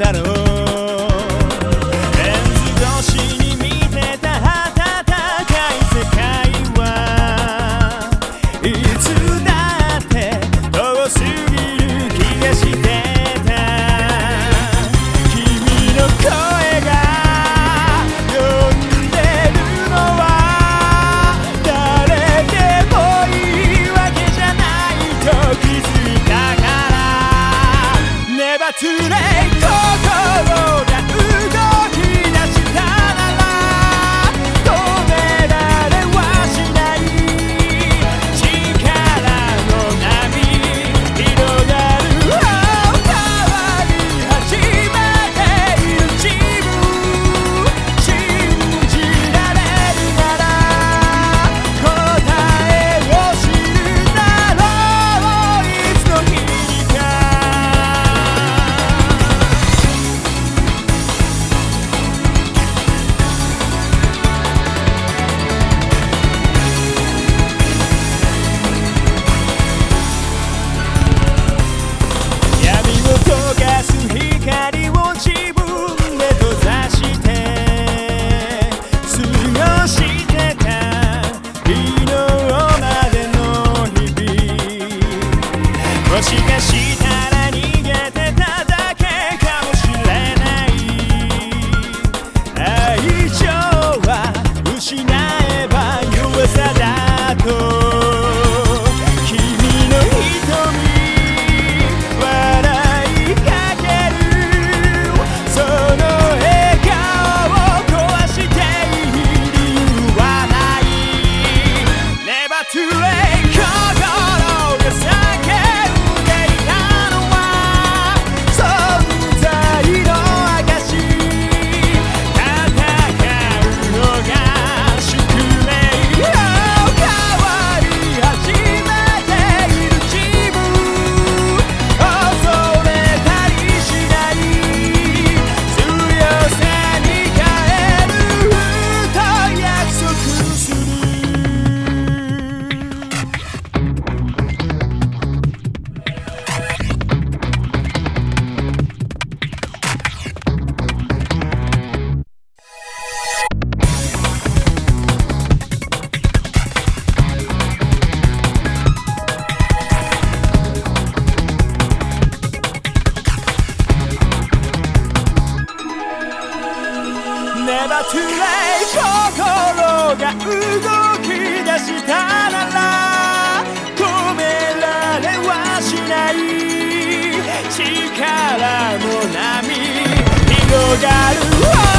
that 辛い心が動き出したなら止められはしない。力の波広がる。